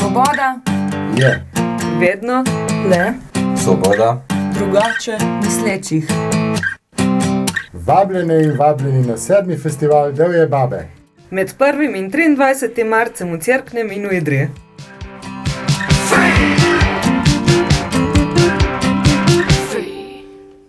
Svoboda je vedno le Svoboda drugače mislečih. Vabljene in vabljeni na sedmi festival Devje Babe. med 1. in 23. marcem v Cerknem in v Idriji.